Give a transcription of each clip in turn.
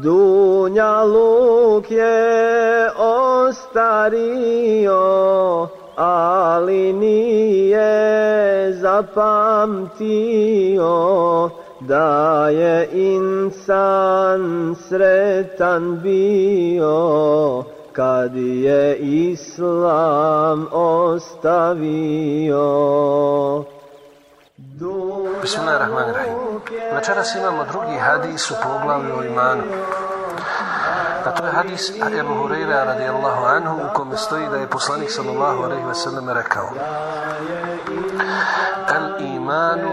Dunja luk je ostario, ali nije zapamtio da je insan sretan bio kad je islam ostavio. Bismillahirrahmanirrahim. Večeras imamo drugi hadis u poglavlju imanu. A to je hadis Ebu Hureyre radijallahu anhu u kome stoji da je poslanik sallallahu alaihi ve sellem rekao Al imanu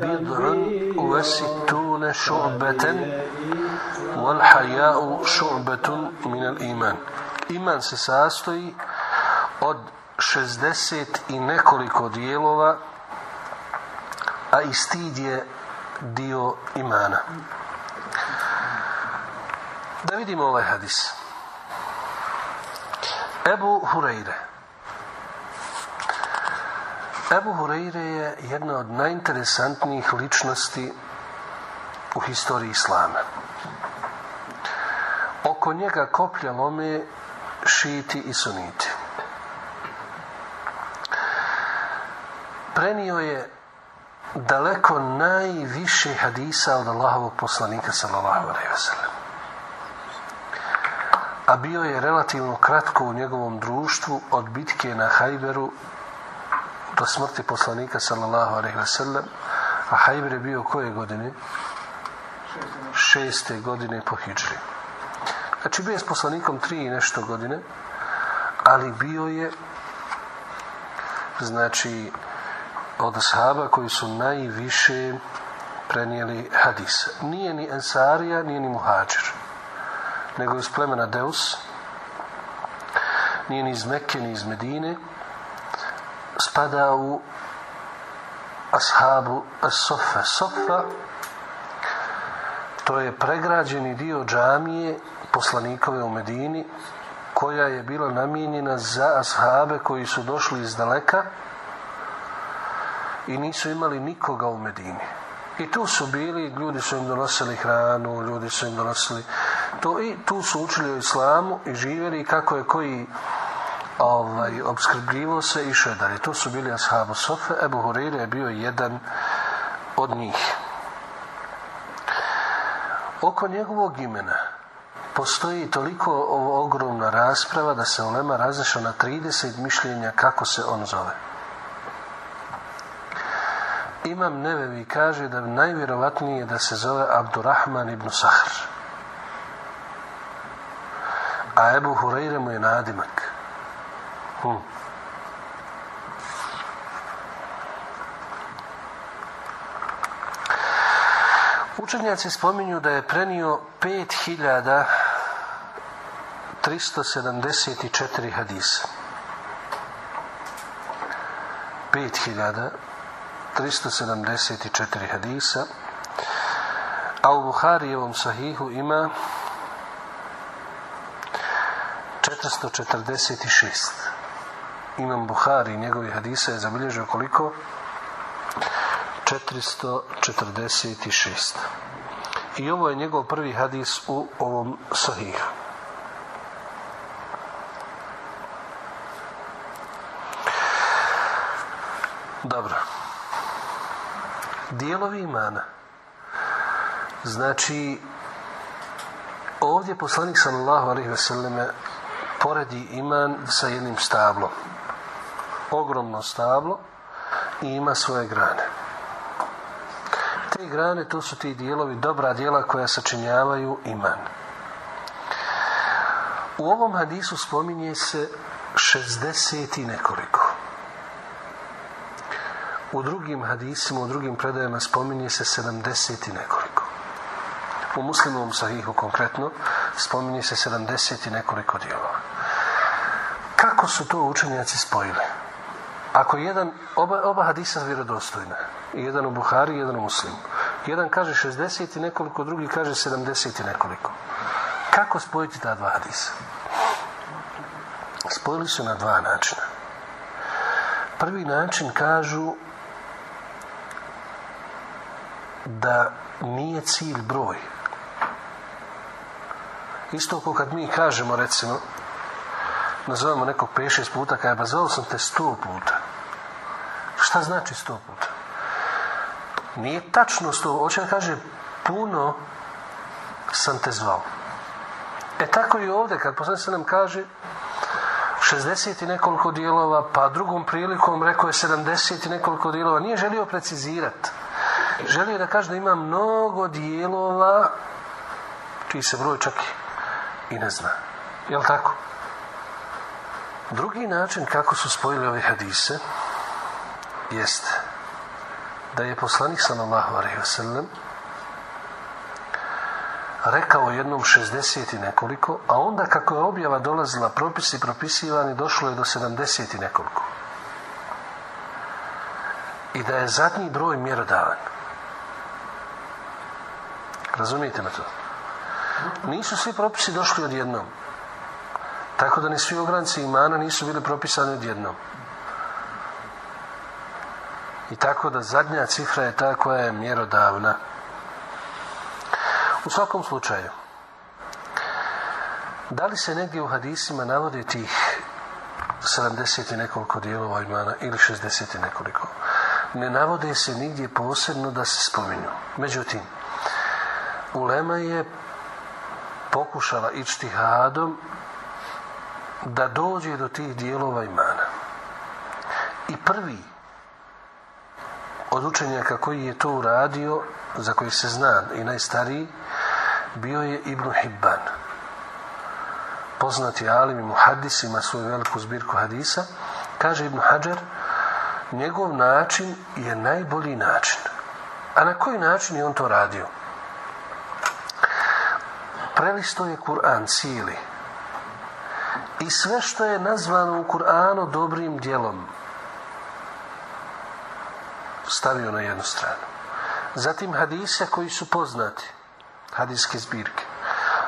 bid'un šu'beten wal šu'betun min al iman. Iman se sastoji od 60 i nekoliko dijelova a i stid je dio imana. Da vidimo ovaj hadis. Ebu Hureyre. Ebu Hureyre je jedna od najinteresantnijih ličnosti u historiji Islama. Oko njega koplja lome šiti i suniti. Prenio je daleko najviše hadisa od Allahovog poslanika sallallahu alaihi wasallam. A bio je relativno kratko u njegovom društvu od bitke na Hajberu do smrti poslanika sallallahu alaihi wasallam. A Hajber je bio koje godine? Šeste godine po hijđri. Znači bio je s poslanikom tri i nešto godine, ali bio je znači od ashaba koji su najviše prenijeli hadis. Nije ni Ensarija, nije ni Muhađir, nego iz plemena Deus, nije ni iz Mekke, ni iz Medine, spada u ashabu Sofa. Sofa to je pregrađeni dio džamije poslanikove u Medini koja je bila namijenjena za ashabe koji su došli iz daleka i nisu imali nikoga u Medini. I tu su bili, ljudi su im donosili hranu, ljudi su im donosili to i tu su učili o islamu i živjeli kako je koji ovaj, obskrbljivo se i šedari. Tu su bili ashabu Sofe, Ebu Hureyre je bio jedan od njih. Oko njegovog imena postoji toliko ovo ogromna rasprava da se Ulema razišla na 30 mišljenja kako se on zove. Imam Nevevi kaže da najvjerovatnije da se zove Abdurrahman ibn Sahr. A Ebu Hureyre mu je nadimak. Hm. Učenjaci spominju da je prenio 5374 hadisa. 5374 hadisa. A u Buharijevom sahihu ima 446. Imam Buhari i njegovi hadisa je zabilježio koliko? 446. I ovo je njegov prvi hadis u ovom sahihu. Dobro. Dijelovi imana. Znači, ovdje poslanik sallallahu alaihi ve poredi iman sa jednim stablom. Ogromno stablo i ima svoje grane. Te grane, to su ti dijelovi, dobra dijela koja sačinjavaju iman. U ovom hadisu spominje se 60 i nekoliko. U drugim hadisima, u drugim predajama spominje se 70 i nekoliko. U muslimovom sahihu konkretno spominje se 70 i nekoliko dijelova kako su to učenjaci spojili? Ako jedan, oba, oba hadisa vjerodostojna, jedan u Buhari, jedan u Muslimu. Jedan kaže 60 i nekoliko, drugi kaže 70 i nekoliko. Kako spojiti ta dva hadisa? Spojili su na dva načina. Prvi način kažu da nije cilj broj. Isto kao kad mi kažemo, recimo, nazovemo nekog 5-6 puta, kada ba zvao sam te 100 puta. Šta znači 100 puta? Nije tačno 100, hoće da kaže puno sam te zvao. E tako i ovdje, kad poslanik se nam kaže 60 i nekoliko dijelova, pa drugom prilikom rekao je 70 i nekoliko dijelova, nije želio precizirati. Želio da kaže da ima mnogo dijelova čiji se broj čak i ne zna. Jel tako? Drugi način kako su spojili ove hadise jest da je poslanik sallallahu alejhi ve sellem rekao jednom 60 i nekoliko, a onda kako je objava dolazila propisi propisivani došlo je do 70 i nekoliko. I da je zadnji broj mjerodavan. Razumijete me to? Nisu svi propisi došli odjednom. Tako da ni svi ogranci imana nisu bili propisani odjednom. I tako da zadnja cifra je ta koja je mjerodavna. U svakom slučaju, da li se negdje u hadisima navode tih 70 i nekoliko dijelova imana ili 60 i nekoliko? Ne navode se nigdje posebno da se spominju. Međutim, Ulema je pokušala ići hadom da dođe do tih dijelova imana. I prvi od učenjaka koji je to uradio, za koji se zna i najstariji, bio je Ibn Hibban. Poznati alim i muhaddis, ima svoju veliku zbirku hadisa. Kaže Ibn Hajar, njegov način je najbolji način. A na koji način je on to radio? Prelisto je Kur'an cijeli. I sve što je nazvano u Kur'anu dobrim djelom stavio na jednu stranu. Zatim hadise koji su poznati, hadijske zbirke.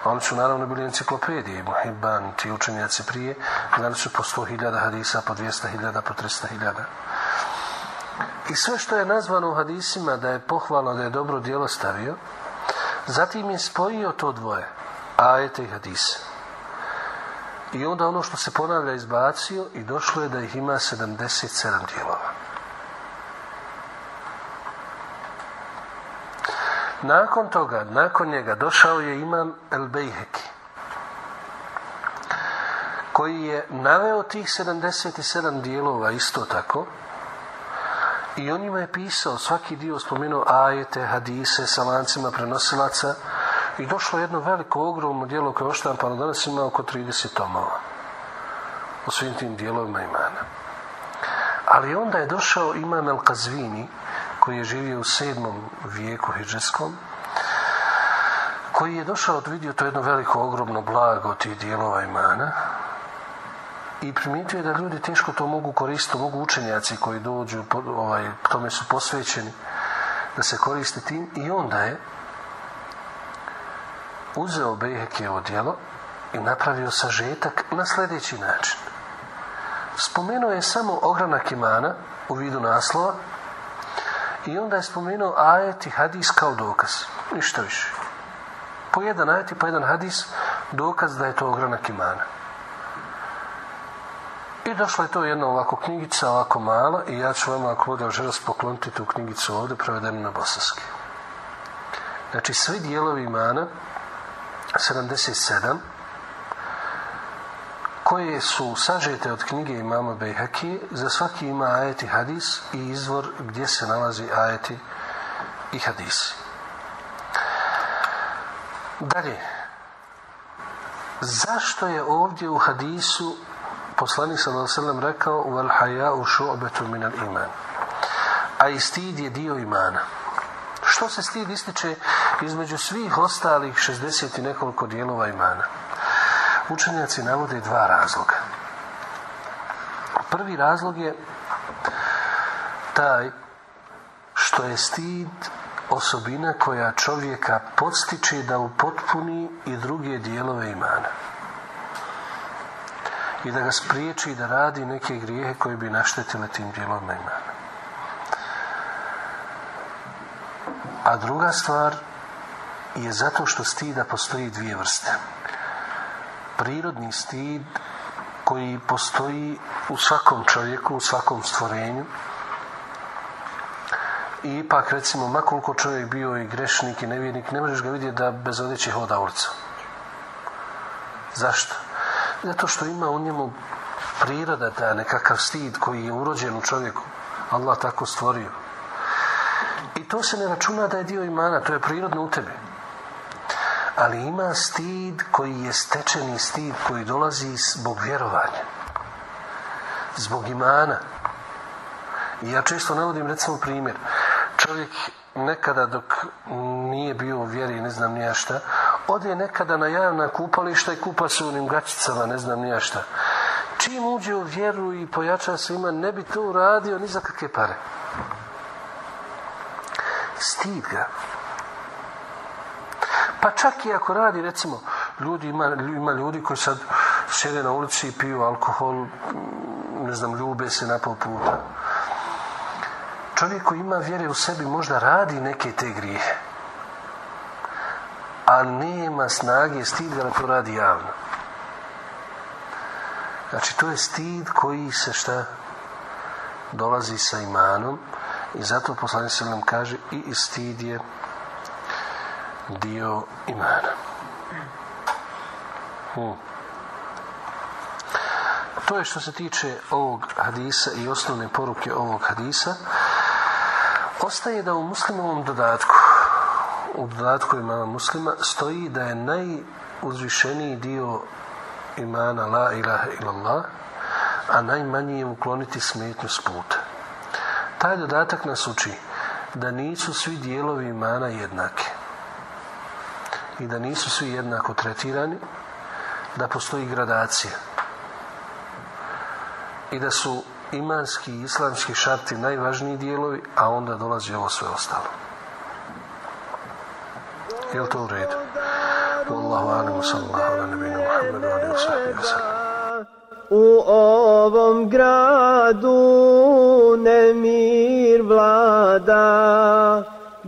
Oni su naravno bili enciklopedije, i Hibban, ti učenjaci prije, znali su po 100.000 hadisa, po 200.000, po 300.000. I sve što je nazvano u hadisima da je pohvalno, da je dobro djelo stavio, zatim je spojio to dvoje, ajete i hadise. I onda ono što se ponavlja izbacio i došlo je da ih ima 77 dijelova. Nakon toga, nakon njega, došao je imam El Bejheki, koji je naveo tih 77 dijelova isto tako i on njima je pisao, svaki dio spomenuo ajete, hadise sa lancima prenosilaca i došlo jedno veliko, ogromno dijelo koje je oštampano danas ima oko 30 tomova u svim tim dijelovima imana. Ali onda je došao imam El Kazvini, koji je živio u sedmom vijeku hijđarskom, koji je došao vidio to jedno veliko, ogromno blago tih dijelova imana i primijetio je da ljudi teško to mogu koristiti, mogu učenjaci koji dođu, ovaj, tome su posvećeni, da se koriste tim i onda je uzeo Bejhekijevo djelo i napravio sažetak na sljedeći način. Spomenuo je samo ogranak imana u vidu naslova i onda je spomenuo ajet i hadis kao dokaz. Ništa više. Po jedan ajet i po jedan hadis dokaz da je to ogranak imana. I došla je to jedna ovako knjigica, ovako mala i ja ću vam ako bude želos pokloniti tu knjigicu ovdje prevedenu na bosanski. Znači svi dijelovi imana 77 koje su sažete od knjige imama Bejhaki, za svaki ima ajet i hadis i izvor gdje se nalazi ajeti i hadisi. Dalje, zašto je ovdje u hadisu poslanik sallallahu rekao wal haya'u shu'batu min al iman. A i stid je dio imana. Što se stid ističe između svih ostalih 60 i nekoliko dijelova imana? Učenjaci navode dva razloga. Prvi razlog je taj što je stid osobina koja čovjeka podstiče da upotpuni i druge dijelove imana. I da ga spriječi da radi neke grijehe koje bi naštetile tim dijelovima imana. A druga stvar je zato što stida postoji dvije vrste. Prirodni stid koji postoji u svakom čovjeku, u svakom stvorenju, i ipak recimo makoliko čovjek bio i grešnik i nevjernik ne možeš ga vidjeti da bez odjeće hoda ulicom zašto? zato što ima u njemu priroda da nekakav stid koji je urođen u čovjeku. Allah tako stvorio. I to se ne računa da je dio imana to je prirodno u tebi ali ima stid koji je stečeni stid koji dolazi zbog vjerovanja zbog imana. Ja često navodim recimo primjer. Čovjek nekada dok nije bio u vjeri ne znam nija šta ode nekada na javna kupališta i kupa se u onim gačicama ne znam nija šta. Čim uđe u vjeru i pojača se ima ne bi to uradio ni za kakve pare. Stid ga pa čak i ako radi recimo ljudi ima, ima ljudi koji sad sjede na ulici i piju alkohol ne znam ljube se na pol puta. Čovjek koji ima vjere u sebi možda radi neke te grijehe a nema snage stid da to radi javno. Znači to je stid koji se šta dolazi sa imanom i zato poslanik nam kaže i stid je dio imana hmm. to je što se tiče ovog hadisa i osnovne poruke ovog hadisa Ostaje da u muslimovom dodatku, u dodatku imama muslima, stoji da je najuzvišeniji dio imana la ilaha illallah, a najmanji je ukloniti smetnju s puta. Taj dodatak nas uči da nisu svi dijelovi imana jednaki i da nisu svi jednako tretirani, da postoji gradacija i da su imanski i islamski šarti najvažniji dijelovi, a onda dolazi ovo sve ostalo. Je li to u redu? Wallahu alimu sallahu ala Muhammedu wa sallam. U ovom gradu nemir vlada,